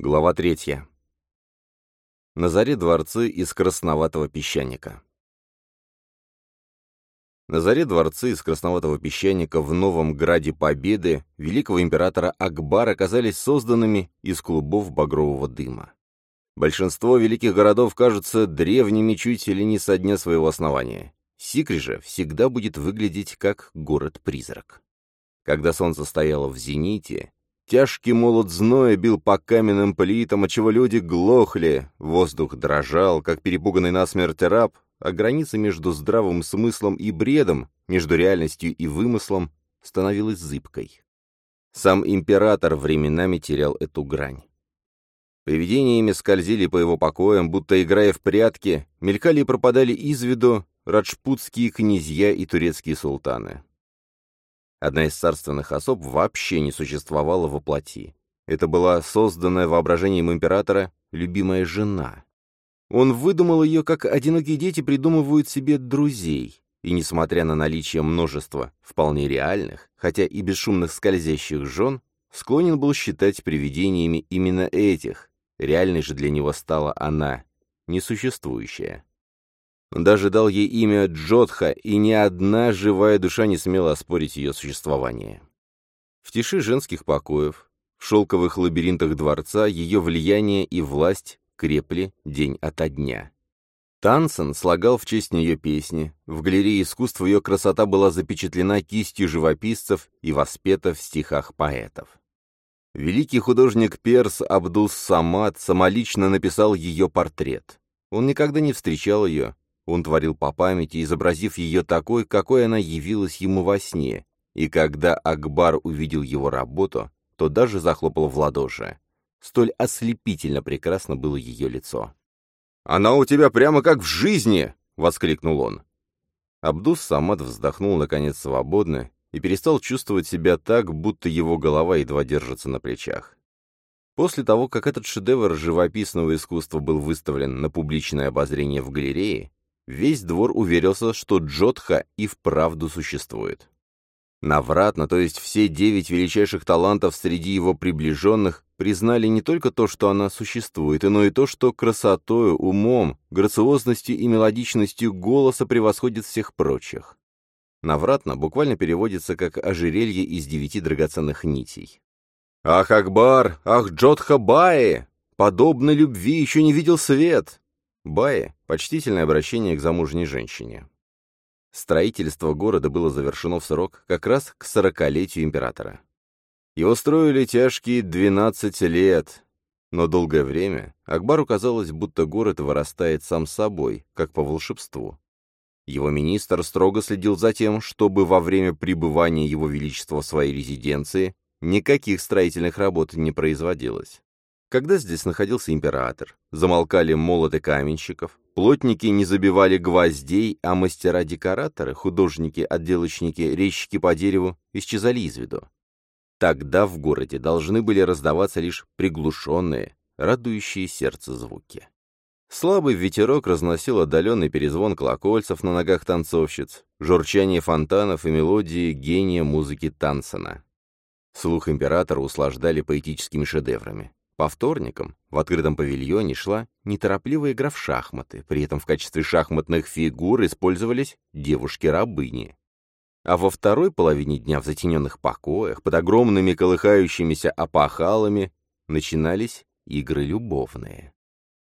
Глава третья. На заре дворцы из красноватого песчаника. На заре дворцы из красноватого песчаника в Новом Граде Победы великого императора Акбара оказались созданными из клубов багрового дыма. Большинство великих городов кажутся древними чуть или не со дня своего основания. Сикри же всегда будет выглядеть как город-призрак. Когда солнце стояло в зените, Тяжкий молот зноя бил по каменным плитам, отчего люди глохли, воздух дрожал, как перепуганный насмерть раб, а граница между здравым смыслом и бредом, между реальностью и вымыслом, становилась зыбкой. Сам император временами терял эту грань. Привидениями скользили по его покоям, будто играя в прятки, мелькали и пропадали из виду раджпутские князья и турецкие султаны. Одна из царственных особ вообще не существовала во плоти. Это была созданная воображением императора любимая жена. Он выдумал ее, как одинокие дети придумывают себе друзей, и, несмотря на наличие множества вполне реальных, хотя и бесшумных скользящих жен, склонен был считать привидениями именно этих, реальной же для него стала она, несуществующая. Он даже дал ей имя Джодха, и ни одна живая душа не смела оспорить ее существование. В тиши женских покоев, в шелковых лабиринтах дворца ее влияние и власть крепли день ото дня. Тансен слагал в честь нее песни, в галерее искусств ее красота была запечатлена кистью живописцев и воспета в стихах поэтов. Великий художник Перс Абдус Самад самолично написал ее портрет. Он никогда не встречал ее, он творил по памяти, изобразив ее такой, какой она явилась ему во сне, и когда Акбар увидел его работу, то даже захлопал в ладоши. Столь ослепительно прекрасно было ее лицо. «Она у тебя прямо как в жизни!» — воскликнул он. Абдус Самад вздохнул, наконец, свободно и перестал чувствовать себя так, будто его голова едва держится на плечах. После того, как этот шедевр живописного искусства был выставлен на публичное обозрение в галерее, Весь двор уверился, что Джотха и вправду существует. Навратно, то есть все девять величайших талантов среди его приближенных, признали не только то, что она существует, но и то, что красотою, умом, грациозностью и мелодичностью голоса превосходит всех прочих. Навратно буквально переводится как «ожерелье из девяти драгоценных нитей». «Ах, Акбар! Ах, Джотха Баи! Подобной любви еще не видел свет! Баи — почтительное обращение к замужней женщине. Строительство города было завершено в срок как раз к сорокалетию императора. Его строили тяжкие 12 лет, но долгое время Акбару казалось, будто город вырастает сам собой, как по волшебству. Его министр строго следил за тем, чтобы во время пребывания его величества в своей резиденции никаких строительных работ не производилось. Когда здесь находился император, замолкали молоты каменщиков, плотники не забивали гвоздей, а мастера-декораторы, художники, отделочники, резчики по дереву исчезали из виду. Тогда в городе должны были раздаваться лишь приглушенные, радующие сердце звуки. Слабый ветерок разносил отдаленный перезвон колокольцев на ногах танцовщиц, журчание фонтанов и мелодии гения музыки Тансона. Слух императора услаждали поэтическими шедеврами. По вторникам в открытом павильоне шла неторопливая игра в шахматы, при этом в качестве шахматных фигур использовались девушки-рабыни. А во второй половине дня в затененных покоях, под огромными колыхающимися опахалами, начинались игры любовные.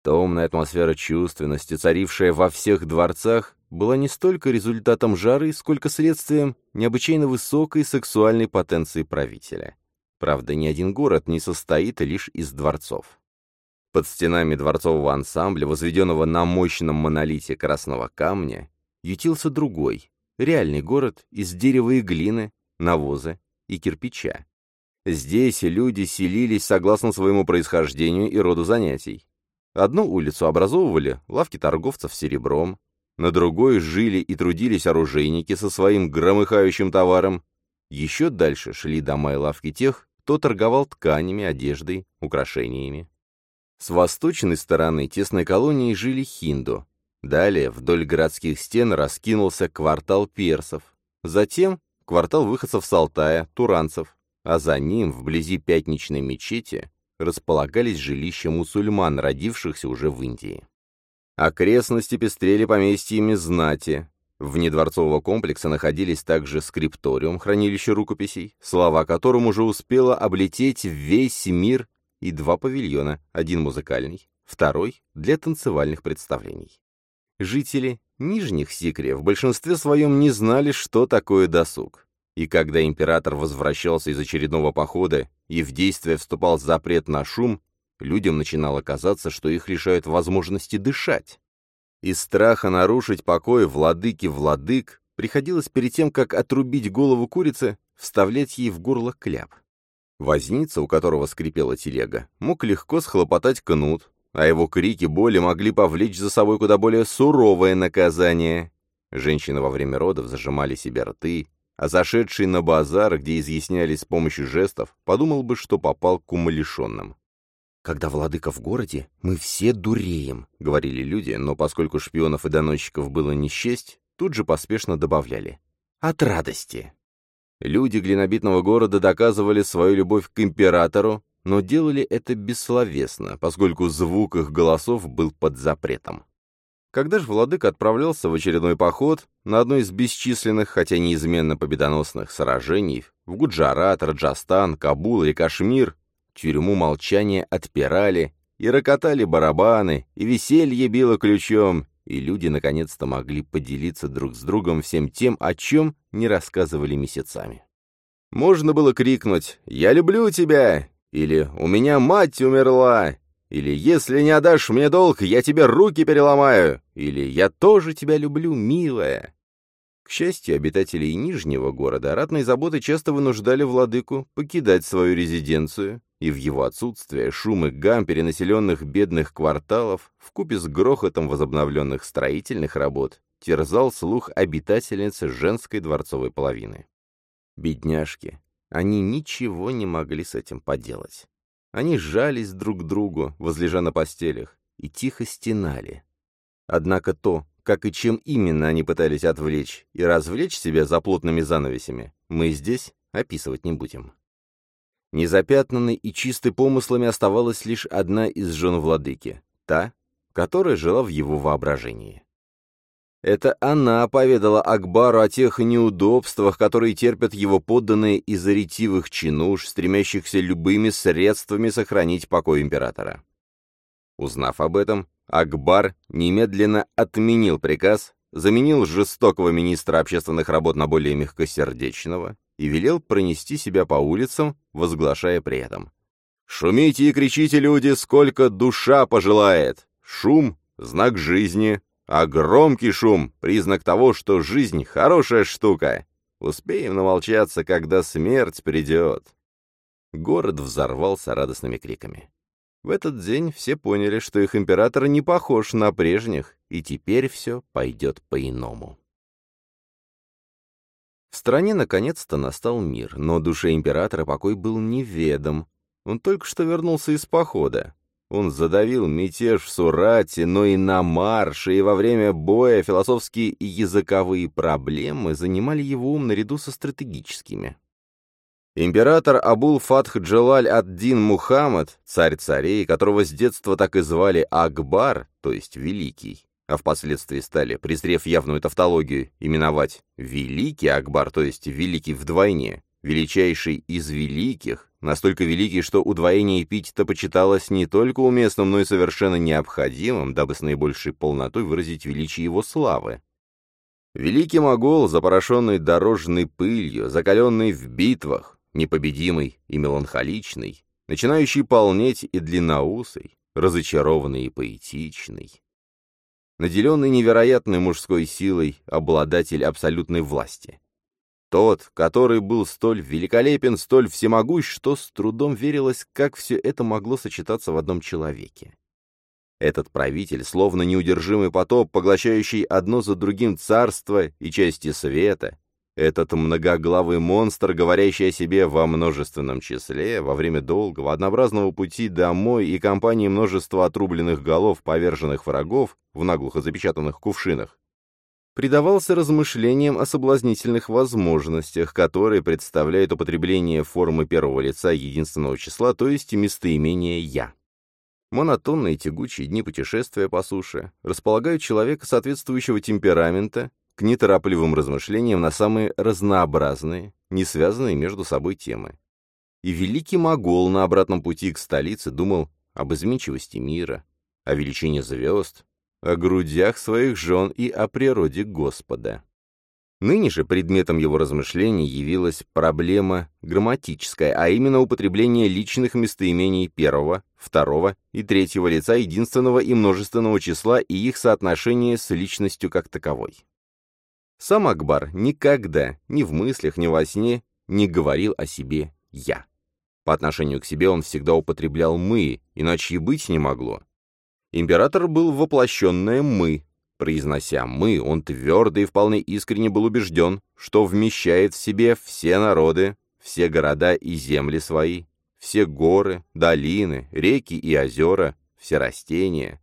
Томная атмосфера чувственности, царившая во всех дворцах, была не столько результатом жары, сколько следствием необычайно высокой сексуальной потенции правителя. Правда, ни один город не состоит лишь из дворцов. Под стенами дворцового ансамбля, возведенного на мощном монолите красного камня, ютился другой, реальный город из дерева и глины, навоза и кирпича. Здесь люди селились согласно своему происхождению и роду занятий. Одну улицу образовывали лавки торговцев серебром, на другой жили и трудились оружейники со своим громыхающим товаром, еще дальше шли дома и лавки тех, кто торговал тканями, одеждой, украшениями. С восточной стороны тесной колонии жили хинду. Далее вдоль городских стен раскинулся квартал персов. Затем квартал выходцев с Алтая, туранцев. А за ним, вблизи пятничной мечети, располагались жилища мусульман, родившихся уже в Индии. Окрестности пестрели поместьями знати. Вне дворцового комплекса находились также скрипториум, хранилище рукописей, слова которым уже успело облететь весь мир, и два павильона, один музыкальный, второй для танцевальных представлений. Жители нижних Сикри в большинстве своем не знали, что такое досуг. И когда император возвращался из очередного похода и в действие вступал запрет на шум, людям начинало казаться, что их лишают возможности дышать. Из страха нарушить покой владыки-владык приходилось перед тем, как отрубить голову курицы, вставлять ей в горло кляп. Возница, у которого скрипела телега, мог легко схлопотать кнут, а его крики боли могли повлечь за собой куда более суровое наказание. Женщины во время родов зажимали себе рты, а зашедший на базар, где изъяснялись с помощью жестов, подумал бы, что попал к умалишенным. «Когда владыка в городе, мы все дуреем», — говорили люди, но поскольку шпионов и доносчиков было не счесть, тут же поспешно добавляли. «От радости». Люди глинобитного города доказывали свою любовь к императору, но делали это бессловесно, поскольку звук их голосов был под запретом. Когда же владыка отправлялся в очередной поход на одно из бесчисленных, хотя неизменно победоносных сражений, в Гуджарат, Раджастан, Кабул или Кашмир, тюрьму молчания отпирали, и рокотали барабаны, и веселье било ключом, и люди наконец-то могли поделиться друг с другом всем тем, о чем не рассказывали месяцами. Можно было крикнуть «Я люблю тебя!» или «У меня мать умерла!» или «Если не отдашь мне долг, я тебе руки переломаю!» или «Я тоже тебя люблю, милая!» К счастью, обитателей Нижнего города ратные заботы часто вынуждали владыку покидать свою резиденцию, и в его отсутствие шум и гам перенаселенных бедных кварталов вкупе с грохотом возобновленных строительных работ терзал слух обитательницы женской дворцовой половины. Бедняжки, они ничего не могли с этим поделать. Они сжались друг к другу, возлежа на постелях, и тихо стенали. Однако то, как и чем именно они пытались отвлечь и развлечь себя за плотными занавесями, мы здесь описывать не будем. Незапятнанной и чистой помыслами оставалась лишь одна из жен владыки, та, которая жила в его воображении. Это она поведала Акбару о тех неудобствах, которые терпят его подданные из-за ретивых чинуш, стремящихся любыми средствами сохранить покой императора. Узнав об этом, Акбар немедленно отменил приказ, заменил жестокого министра общественных работ на более мягкосердечного и велел пронести себя по улицам, возглашая при этом. «Шумите и кричите, люди, сколько душа пожелает! Шум — знак жизни, а громкий шум — признак того, что жизнь — хорошая штука. Успеем намолчаться, когда смерть придет. Город взорвался радостными криками. В этот день все поняли, что их император не похож на прежних, и теперь все пойдет по-иному. В стране наконец-то настал мир, но душе императора покой был неведом. Он только что вернулся из похода. Он задавил мятеж в Сурате, но и на марше, и во время боя философские и языковые проблемы занимали его ум наряду со стратегическими. Император Абул-Фатх Джалаль ад-Дин Мухаммад, царь царей, которого с детства так и звали Акбар, то есть Великий, а впоследствии стали, презрев явную тавтологию, именовать Великий Акбар, то есть Великий вдвойне, величайший из великих, настолько великий, что удвоение эпитета почиталось не только уместным, но и совершенно необходимым, дабы с наибольшей полнотой выразить величие его славы. Великий могол, запорошенный дорожной пылью, закаленный в битвах, непобедимый и меланхоличный, начинающий полнеть и длинноусый, разочарованный и поэтичный. Наделенный невероятной мужской силой, обладатель абсолютной власти. Тот, который был столь великолепен, столь всемогущ, что с трудом верилось, как все это могло сочетаться в одном человеке. Этот правитель, словно неудержимый потоп, поглощающий одно за другим царство и части света, этот многоглавый монстр, говорящий о себе во множественном числе, во время долгого, однообразного пути домой и компании множества отрубленных голов поверженных врагов в наглухо запечатанных кувшинах, предавался размышлениям о соблазнительных возможностях, которые представляет употребление формы первого лица единственного числа, то есть местоимение «я». Монотонные тягучие дни путешествия по суше располагают человека соответствующего темперамента к неторопливым размышлениям на самые разнообразные, не связанные между собой темы. И великий могол на обратном пути к столице думал об изменчивости мира, о величине звезд, о грудях своих жен и о природе Господа. Ныне же предметом его размышлений явилась проблема грамматическая, а именно употребление личных местоимений первого, второго и третьего лица единственного и множественного числа и их соотношение с личностью как таковой. Сам Акбар никогда, ни в мыслях, ни во сне, не говорил о себе «я». По отношению к себе он всегда употреблял «мы», иначе и быть не могло. Император был воплощенное «мы», Произнося «мы», он твердо и вполне искренне был убежден, что вмещает в себе все народы, все города и земли свои, все горы, долины, реки и озера, все растения.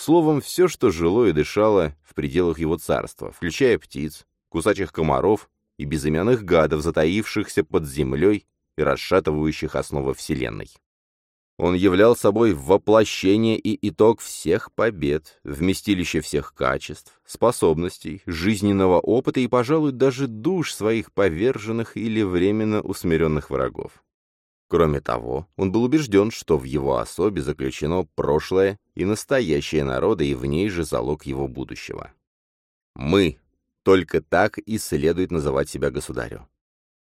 Словом, все, что жило и дышало в пределах его царства, включая птиц, кусачих комаров и безымянных гадов, затаившихся под землей и расшатывающих основы Вселенной. Он являл собой воплощение и итог всех побед, вместилище всех качеств, способностей, жизненного опыта и, пожалуй, даже душ своих поверженных или временно усмиренных врагов. Кроме того, он был убежден, что в его особе заключено прошлое и настоящее народа, и в ней же залог его будущего. «Мы» — только так и следует называть себя государю.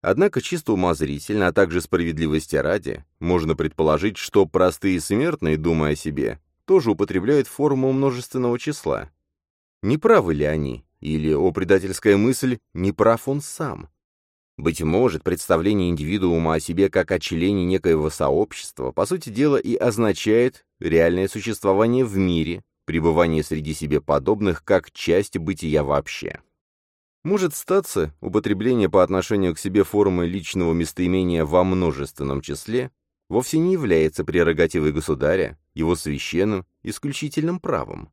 Однако чисто умозрительно, а также справедливости ради, можно предположить, что простые смертные, думая о себе, тоже употребляют форму множественного числа. Не правы ли они? Или, о предательская мысль, не прав он сам? Быть может, представление индивидуума о себе как о члене некоего сообщества, по сути дела, и означает реальное существование в мире, пребывание среди себе подобных как часть бытия вообще. Может статься, употребление по отношению к себе формы личного местоимения во множественном числе вовсе не является прерогативой государя, его священным, исключительным правом.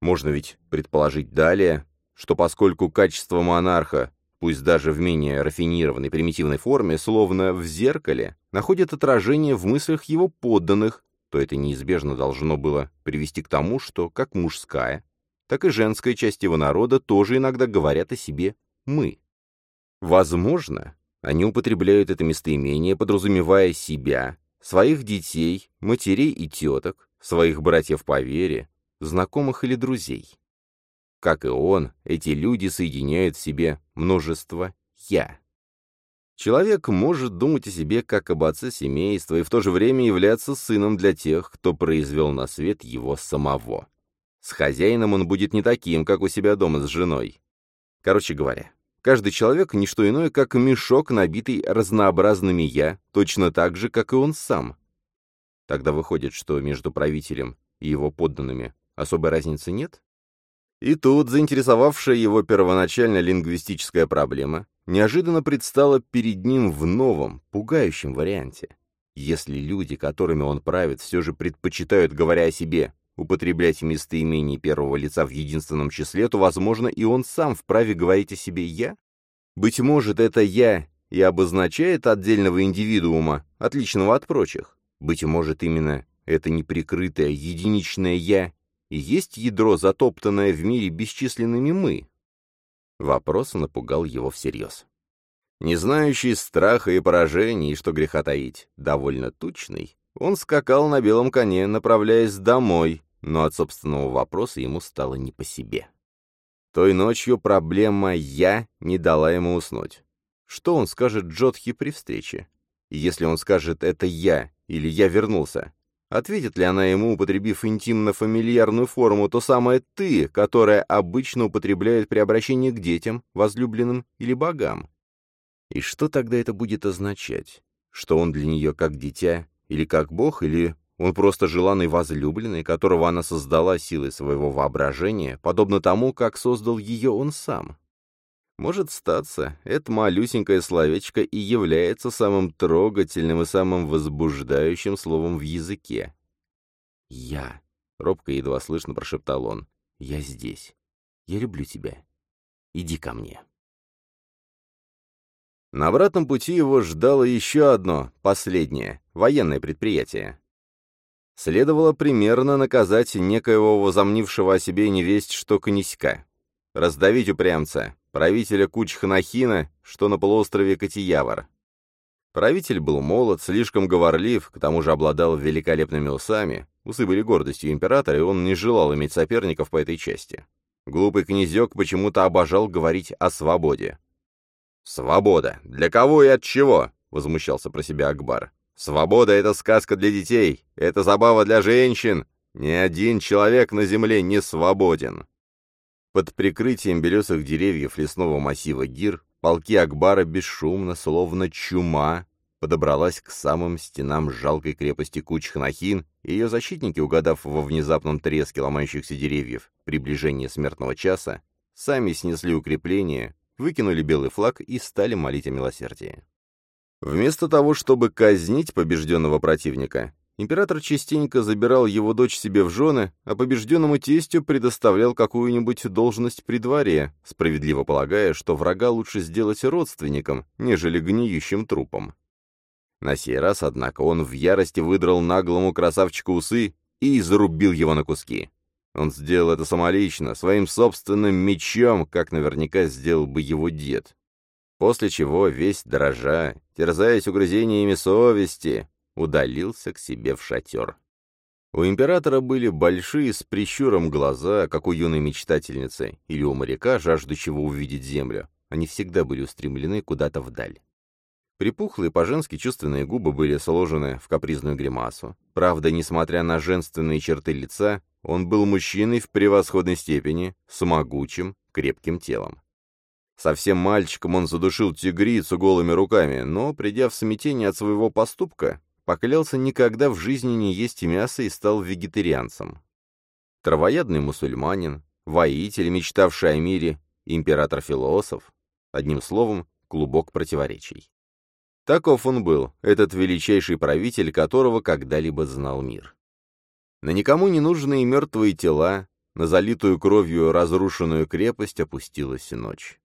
Можно ведь предположить далее, что поскольку качество монарха, пусть даже в менее рафинированной примитивной форме, словно в зеркале, находит отражение в мыслях его подданных, то это неизбежно должно было привести к тому, что как мужская, так и женская часть его народа тоже иногда говорят о себе «мы». Возможно, они употребляют это местоимение, подразумевая себя, своих детей, матерей и теток, своих братьев по вере, знакомых или друзей. Как и он, эти люди соединяют в себе множество «я». Человек может думать о себе как об отце семейства и в то же время являться сыном для тех, кто произвел на свет его самого. С хозяином он будет не таким, как у себя дома с женой. Короче говоря, каждый человек — не что иное, как мешок, набитый разнообразными «я», точно так же, как и он сам. Тогда выходит, что между правителем и его подданными особой разницы нет? И тут заинтересовавшая его первоначально лингвистическая проблема неожиданно предстала перед ним в новом, пугающем варианте. Если люди, которыми он правит, все же предпочитают, говоря о себе, употреблять местоимение первого лица в единственном числе, то, возможно, и он сам вправе говорить о себе «я»? Быть может, это «я» и обозначает отдельного индивидуума, отличного от прочих. Быть может, именно это неприкрытое, единичное «я» и есть ядро, затоптанное в мире бесчисленными «мы». Вопрос напугал его всерьез. Не знающий страха и поражений, что греха таить, довольно тучный, он скакал на белом коне, направляясь домой, но от собственного вопроса ему стало не по себе. Той ночью проблема «я» не дала ему уснуть. Что он скажет Джотхи при встрече? Если он скажет «это я» или «я вернулся», ответит ли она ему, употребив интимно-фамильярную форму, то самое «ты», которое обычно употребляют при обращении к детям, возлюбленным или богам? И что тогда это будет означать? Что он для нее как дитя, или как бог, или он просто желанный возлюбленный, которого она создала силой своего воображения, подобно тому, как создал ее он сам. Может статься, это малюсенькое словечко и является самым трогательным и самым возбуждающим словом в языке. «Я», — робко едва слышно прошептал он, — «я здесь. Я люблю тебя. иди ко мне». На обратном пути его ждало еще одно, последнее, военное предприятие. Следовало примерно наказать некоего возомнившего о себе невесть что князька. Раздавить упрямца, правителя Кучханахина, что на полуострове Катиявар. Правитель был молод, слишком говорлив, к тому же обладал великолепными усами, усы были гордостью императора, и он не желал иметь соперников по этой части. Глупый князек почему-то обожал говорить о свободе. «Свобода! Для кого и от чего?» — возмущался про себя Акбар. «Свобода — это сказка для детей, это забава для женщин. Ни один человек на земле не свободен». Под прикрытием белесых деревьев лесного массива Гир полки Акбара бесшумно, словно чума, подобралась к самым стенам жалкой крепости Кучхнахин, и ее защитники, угадав во внезапном треске ломающихся деревьев приближение смертного часа, сами снесли укрепление, выкинули белый флаг и стали молить о милосердии. Вместо того, чтобы казнить побежденного противника, император частенько забирал его дочь себе в жены, а побежденному тестю предоставлял какую-нибудь должность при дворе, справедливо полагая, что врага лучше сделать родственником, нежели гниющим трупом. На сей раз, однако, он в ярости выдрал наглому красавчику усы и зарубил его на куски. Он сделал это самолично, своим собственным мечом, как наверняка сделал бы его дед. После чего весь дрожа, терзаясь угрызениями совести, удалился к себе в шатер. У императора были большие с прищуром глаза, как у юной мечтательницы, или у моряка, жаждущего увидеть землю. Они всегда были устремлены куда-то вдаль. Припухлые по-женски чувственные губы были сложены в капризную гримасу. Правда, несмотря на женственные черты лица, он был мужчиной в превосходной степени, с могучим, крепким телом. Совсем мальчиком он задушил тигрицу голыми руками, но, придя в смятение от своего поступка, поклялся никогда в жизни не есть мясо и стал вегетарианцем. Травоядный мусульманин, воитель, мечтавший о мире, император-философ, одним словом, клубок противоречий. Таков он был, этот величайший правитель, которого когда-либо знал мир. На никому не нужные мертвые тела, на залитую кровью разрушенную крепость опустилась ночь.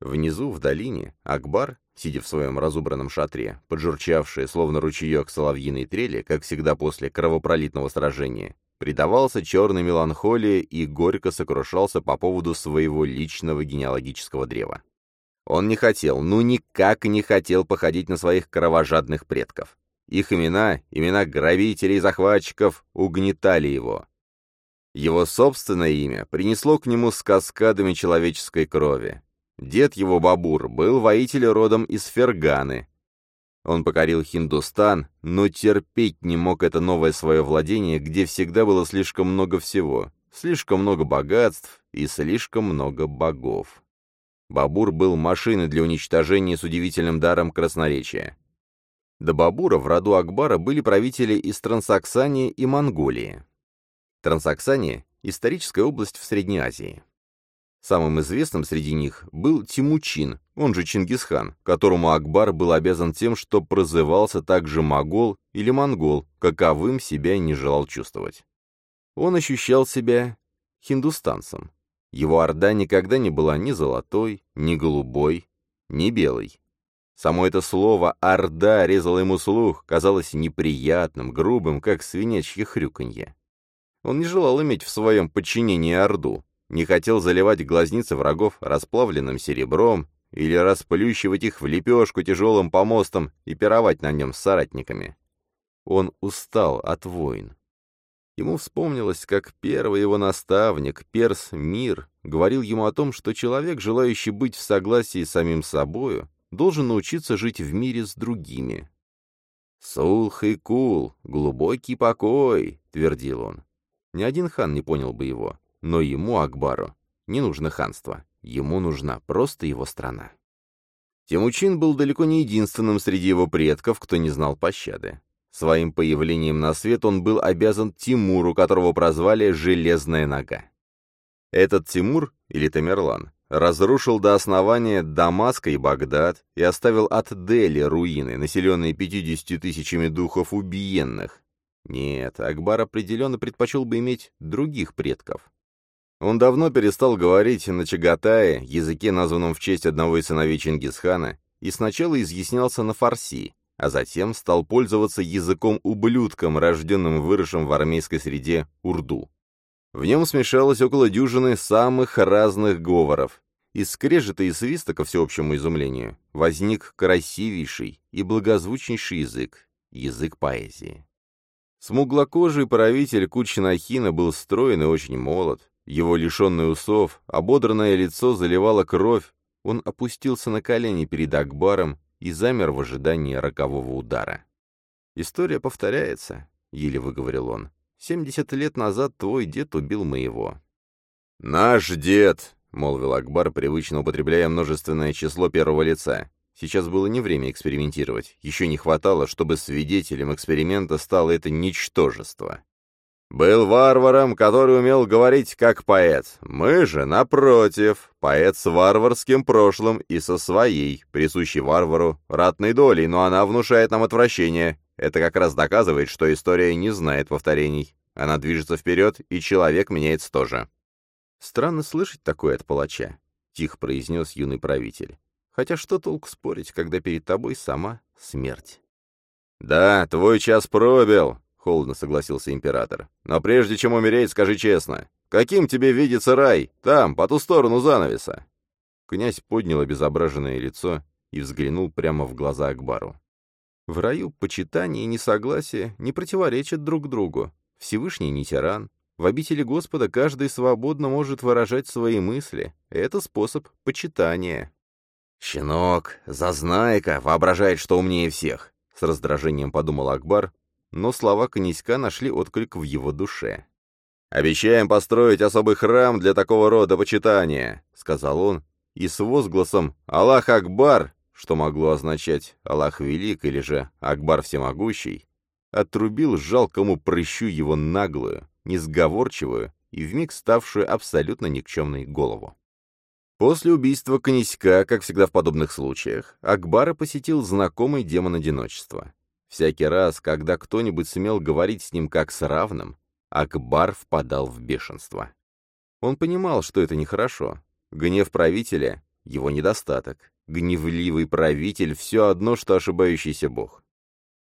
Внизу, в долине, Акбар, сидя в своем разубранном шатре, поджурчавший, словно ручеек соловьиной трели, как всегда после кровопролитного сражения, предавался черной меланхолии и горько сокрушался по поводу своего личного генеалогического древа. Он не хотел, ну никак не хотел походить на своих кровожадных предков. Их имена, имена грабителей и захватчиков, угнетали его. Его собственное имя принесло к нему с каскадами человеческой крови. Дед его Бабур был воитель родом из Ферганы. Он покорил Хиндустан, но терпеть не мог это новое свое владение, где всегда было слишком много всего, слишком много богатств и слишком много богов. Бабур был машиной для уничтожения с удивительным даром красноречия. До Бабура в роду Акбара были правители из Трансаксании и Монголии. Трансаксания – историческая область в Средней Азии. Самым известным среди них был Тимучин, он же Чингисхан, которому Акбар был обязан тем, что прозывался также Могол или Монгол, каковым себя не желал чувствовать. Он ощущал себя хиндустанцем, его орда никогда не была ни золотой, ни голубой, ни белой. Само это слово «орда» резало ему слух, казалось неприятным, грубым, как свинячье хрюканье. Он не желал иметь в своем подчинении орду, не хотел заливать глазницы врагов расплавленным серебром или расплющивать их в лепешку тяжелым помостом и пировать на нем с соратниками. Он устал от войн. Ему вспомнилось, как первый его наставник, перс Мир, говорил ему о том, что человек, желающий быть в согласии с самим собою, должен научиться жить в мире с другими. «Сулх и кул, глубокий покой», — твердил он. Ни один хан не понял бы его, но ему, Акбару, не нужно ханство, ему нужна просто его страна. Темучин был далеко не единственным среди его предков, кто не знал пощады. Своим появлением на свет он был обязан Тимуру, которого прозвали «Железная нога». Этот Тимур, или Тамерлан, разрушил до основания Дамаск и Багдад и оставил от Дели руины, населенные 50 тысячами духов убиенных. Нет, Акбар определенно предпочел бы иметь других предков. Он давно перестал говорить на Чагатае, языке, названном в честь одного из сыновей Чингисхана, и сначала изъяснялся на фарси, а затем стал пользоваться языком-ублюдком, рожденным выросшим в армейской среде урду. В нем смешалось около дюжины самых разных говоров. Из скрежета и свиста, ко всеобщему изумлению, возник красивейший и благозвучнейший язык — язык поэзии. Смуглокожий правитель Кучинахина был строен и очень молод. Его лишенный усов, ободранное лицо заливало кровь. Он опустился на колени перед Акбаром и замер в ожидании рокового удара. «История повторяется», — еле выговорил он. «Семьдесят лет назад твой дед убил моего». «Наш дед», — молвил Акбар, привычно употребляя множественное число первого лица. Сейчас было не время экспериментировать. Еще не хватало, чтобы свидетелем эксперимента стало это ничтожество. Был варваром, который умел говорить как поэт. Мы же, напротив, поэт с варварским прошлым и со своей, присущей варвару, ратной долей, но она внушает нам отвращение. Это как раз доказывает, что история не знает повторений. Она движется вперед, и человек меняется тоже. «Странно слышать такое от палача», — тихо произнес юный правитель. Хотя что толк спорить, когда перед тобой сама смерть? «Да, твой час пробил», — холодно согласился император. «Но прежде чем умереть, скажи честно, каким тебе видится рай, там, по ту сторону занавеса?» Князь поднял обезображенное лицо и взглянул прямо в глаза Акбару. В раю почитание и несогласие не противоречат друг другу. Всевышний не тиран. В обители Господа каждый свободно может выражать свои мысли. Это способ почитания. «Щенок, зазнайка, воображает, что умнее всех», — с раздражением подумал Акбар, но слова князька нашли отклик в его душе. «Обещаем построить особый храм для такого рода почитания», — сказал он, и с возгласом «Аллах Акбар», что могло означать «Аллах Велик» или же «Акбар Всемогущий», отрубил жалкому прыщу его наглую, несговорчивую и вмиг ставшую абсолютно никчемной голову. После убийства князька, как всегда в подобных случаях, Акбара посетил знакомый демон одиночества. Всякий раз, когда кто-нибудь смел говорить с ним как с равным, Акбар впадал в бешенство. Он понимал, что это нехорошо. Гнев правителя — его недостаток. Гневливый правитель — все одно, что ошибающийся бог.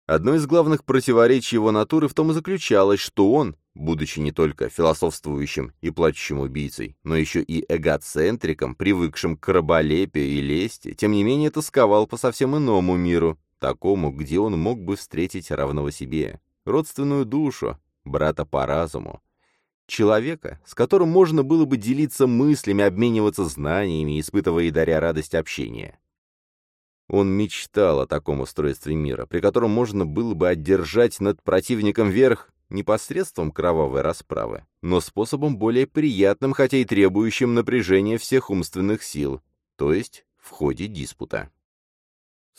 Одно из главных противоречий его натуры в том и заключалось, что он, будучи не только философствующим и плачущим убийцей, но еще и эгоцентриком, привыкшим к раболепию и лести, тем не менее тосковал по совсем иному миру, такому, где он мог бы встретить равного себе, родственную душу, брата по разуму, человека, с которым можно было бы делиться мыслями, обмениваться знаниями, испытывая и даря радость общения. Он мечтал о таком устройстве мира, при котором можно было бы одержать над противником верх не посредством кровавой расправы, но способом более приятным, хотя и требующим напряжения всех умственных сил, то есть в ходе диспута.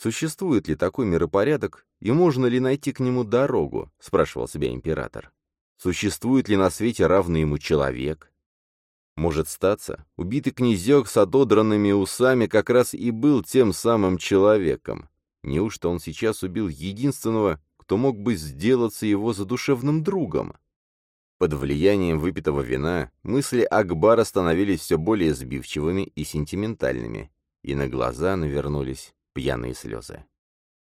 «Существует ли такой миропорядок, и можно ли найти к нему дорогу?» — спрашивал себя император. «Существует ли на свете равный ему человек? Может статься, убитый князек с ододранными усами как раз и был тем самым человеком. Неужто он сейчас убил единственного, кто мог бы сделаться его задушевным другом? Под влиянием выпитого вина мысли Акбара становились все более сбивчивыми и сентиментальными, и на глаза навернулись пьяные слезы.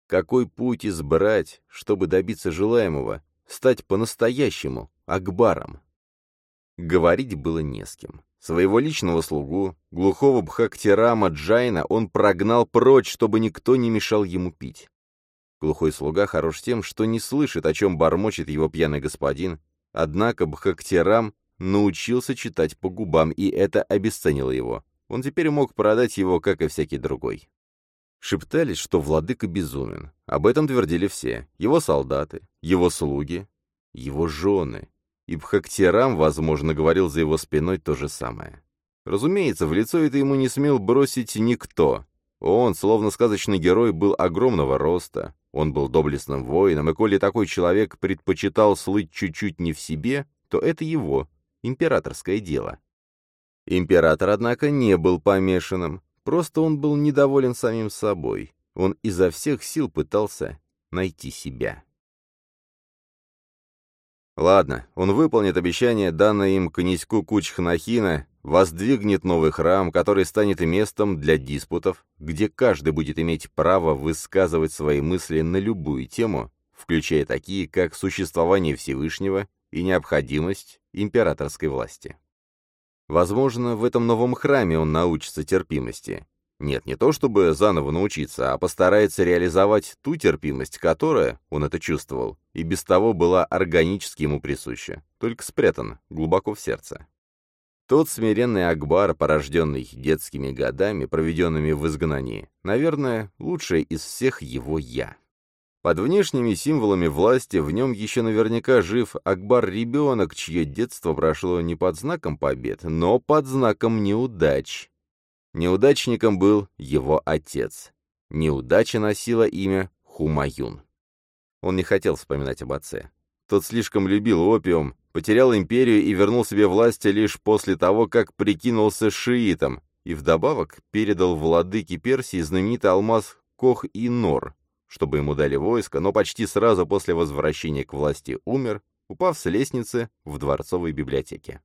Какой путь избрать, чтобы добиться желаемого, стать по-настоящему Акбаром? Говорить было не с кем. Своего личного слугу, глухого Бхактирама Джайна, он прогнал прочь, чтобы никто не мешал ему пить. Глухой слуга хорош тем, что не слышит, о чем бормочет его пьяный господин, однако Бхактирам научился читать по губам, и это обесценило его. Он теперь мог продать его, как и всякий другой. Шептались, что владыка безумен. Об этом твердили все. Его солдаты, его слуги, его жены, и Бхактирам, возможно, говорил за его спиной то же самое. Разумеется, в лицо это ему не смел бросить никто. Он, словно сказочный герой, был огромного роста, он был доблестным воином, и коли такой человек предпочитал слыть чуть-чуть не в себе, то это его, императорское дело. Император, однако, не был помешанным, просто он был недоволен самим собой. Он изо всех сил пытался найти себя. Ладно, он выполнит обещание, данное им князьку Кучхнахина, воздвигнет новый храм, который станет местом для диспутов, где каждый будет иметь право высказывать свои мысли на любую тему, включая такие, как существование Всевышнего и необходимость императорской власти. Возможно, в этом новом храме он научится терпимости. Нет, не то чтобы заново научиться, а постарается реализовать ту терпимость, которая, он это чувствовал, и без того была органически ему присуща, только спрятана глубоко в сердце. Тот смиренный Акбар, порожденный детскими годами, проведенными в изгнании, наверное, лучшее из всех его «я». Под внешними символами власти в нем еще наверняка жив Акбар-ребенок, чье детство прошло не под знаком побед, но под знаком неудач. Неудачником был его отец. Неудача носила имя Хумаюн. Он не хотел вспоминать об отце. Тот слишком любил опиум, потерял империю и вернул себе власть лишь после того, как прикинулся шиитом, и вдобавок передал владыке Персии знаменитый алмаз Кох и Нор, чтобы ему дали войско, но почти сразу после возвращения к власти умер, упав с лестницы в дворцовой библиотеке.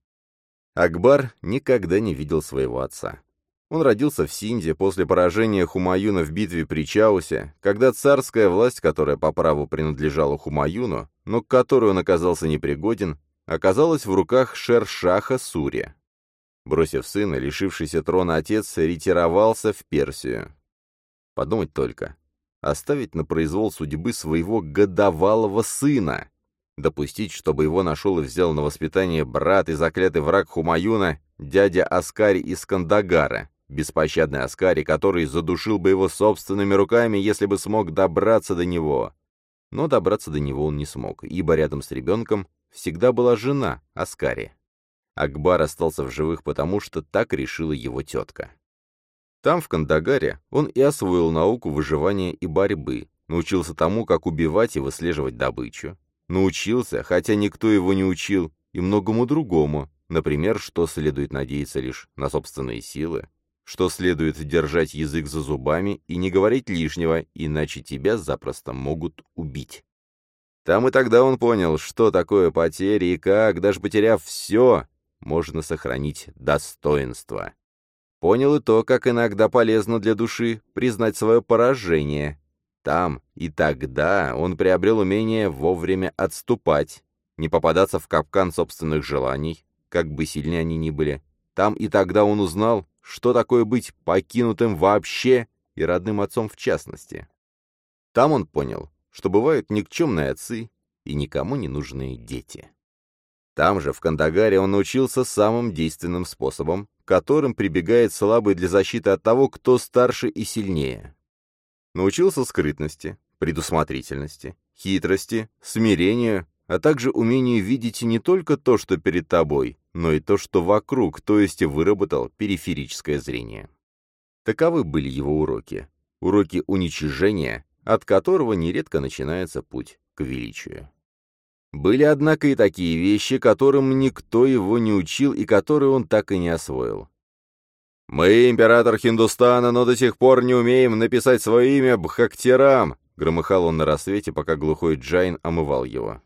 Акбар никогда не видел своего отца. Он родился в Синде после поражения Хумаюна в битве при Чаусе, когда царская власть, которая по праву принадлежала Хумаюну, но к которой он оказался непригоден, оказалась в руках Шершаха Сури. Бросив сына, лишившийся трона отец ретировался в Персию. Подумать только, оставить на произвол судьбы своего годовалого сына, допустить, чтобы его нашел и взял на воспитание брат и заклятый враг Хумаюна, дядя Аскари из Кандагара, беспощадный Аскари, который задушил бы его собственными руками, если бы смог добраться до него. Но добраться до него он не смог, ибо рядом с ребенком всегда была жена Аскари. Акбар остался в живых потому, что так решила его тетка. Там, в Кандагаре, он и освоил науку выживания и борьбы, научился тому, как убивать и выслеживать добычу. Научился, хотя никто его не учил, и многому другому, например, что следует надеяться лишь на собственные силы, что следует держать язык за зубами и не говорить лишнего, иначе тебя запросто могут убить. Там и тогда он понял, что такое потери и как, даже потеряв все, можно сохранить достоинство. Понял и то, как иногда полезно для души признать свое поражение. Там и тогда он приобрел умение вовремя отступать, не попадаться в капкан собственных желаний, как бы сильны они ни были. Там и тогда он узнал, что такое быть покинутым вообще и родным отцом в частности. Там он понял, что бывают никчемные отцы и никому не нужные дети. Там же, в Кандагаре, он научился самым действенным способом, которым прибегает слабый для защиты от того, кто старше и сильнее. Научился скрытности, предусмотрительности, хитрости, смирению, а также умению видеть не только то, что перед тобой, но и то, что вокруг, то есть выработал периферическое зрение. Таковы были его уроки. Уроки уничижения, от которого нередко начинается путь к величию. Были, однако, и такие вещи, которым никто его не учил и которые он так и не освоил. «Мы, император Хиндустана, но до сих пор не умеем написать свое имя Бхактирам», громыхал он на рассвете, пока глухой Джайн омывал его.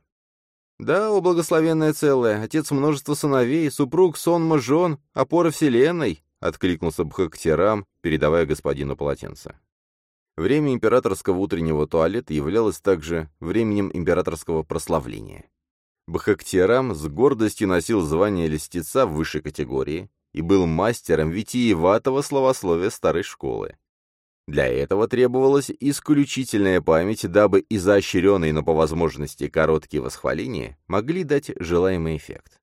«Да, о благословенное целое, отец множества сыновей, супруг, сонма жен, опора вселенной», — откликнулся Бхактирам, передавая господину полотенце. Время императорского утреннего туалета являлось также временем императорского прославления. Бхактирам с гордостью носил звание льстеца высшей категории и был мастером витиеватого славословия старой школы. Для этого требовалась исключительная память, дабы изощренные, но по возможности короткие восхваления могли дать желаемый эффект.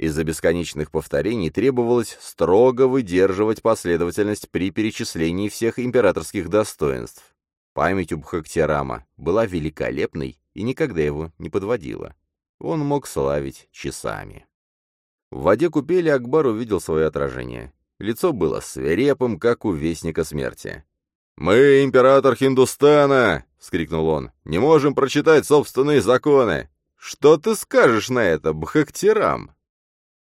Из-за бесконечных повторений требовалось строго выдерживать последовательность при перечислении всех императорских достоинств. Память у Бхактирама была великолепной и никогда его не подводила. Он мог славить часами. В воде купели Акбар увидел свое отражение. Лицо было свирепым, как у Вестника Смерти. «Мы, император Хиндустана!» — вскрикнул он. «Не можем прочитать собственные законы! Что ты скажешь на это, Бхактирам?»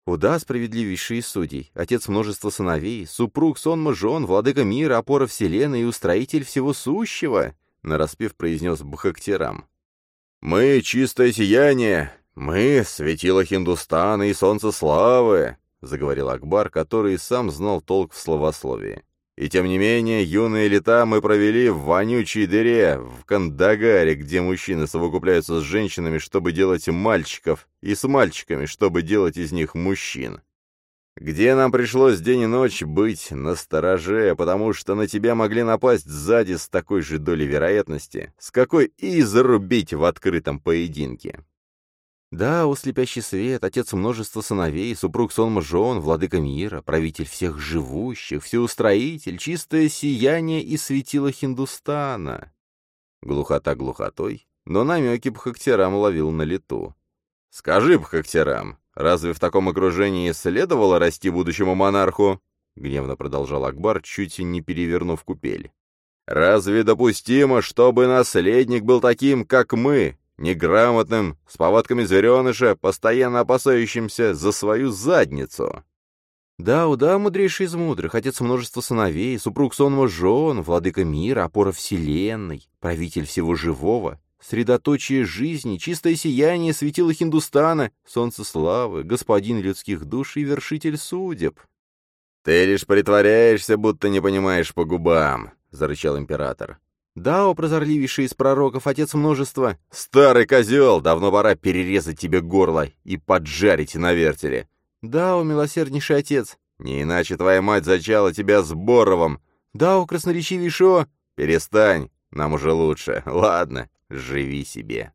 Уда справедливейший из судей, отец множества сыновей, супруг сонма жен, владыка мира, опора вселенной и устроитель всего сущего, нараспев произнес Бхактирам. «Мы — чистое сияние, «Мы — светило Хиндустана и солнце славы», — заговорил Акбар, который сам знал толк в словословии. «И тем не менее, юные лета мы провели в вонючей дыре, в Кандагаре, где мужчины совокупляются с женщинами, чтобы делать мальчиков, и с мальчиками, чтобы делать из них мужчин где нам пришлось день и ночь быть настороже, потому что на тебя могли напасть сзади с такой же долей вероятности, с какой и зарубить в открытом поединке. Да, у слепящий свет, отец множества сыновей, супруг сонма жен, владыка мира, правитель всех живущих, всеустроитель, чистое сияние и светило Хиндустана. Глухота глухотой, но намеки Бхактирам ловил на лету. «Скажи, Бхактирам, Разве в таком окружении следовало расти будущему монарху? Гневно продолжал Акбар, чуть не перевернув купель. Разве допустимо, чтобы наследник был таким, как мы, неграмотным, с повадками звереныша, постоянно опасающимся за свою задницу? Да, да, мудрейший из мудрых, отец множества сыновей, супруг сонма жен, владыка мира, опора вселенной, правитель всего живого, средоточие жизни, чистое сияние светило Хиндустана, солнце славы, господин людских душ и вершитель судеб. «Ты лишь притворяешься, будто не понимаешь по губам», — зарычал император. «Да, о прозорливейший из пророков, отец множества». «Старый козел, давно пора перерезать тебе горло и поджарить на вертеле». «Да, о милосерднейший отец». «Не иначе твоя мать зачала тебя с Боровым». «Да, о красноречивейшего». «Перестань, нам уже лучше. Ладно, живи себе.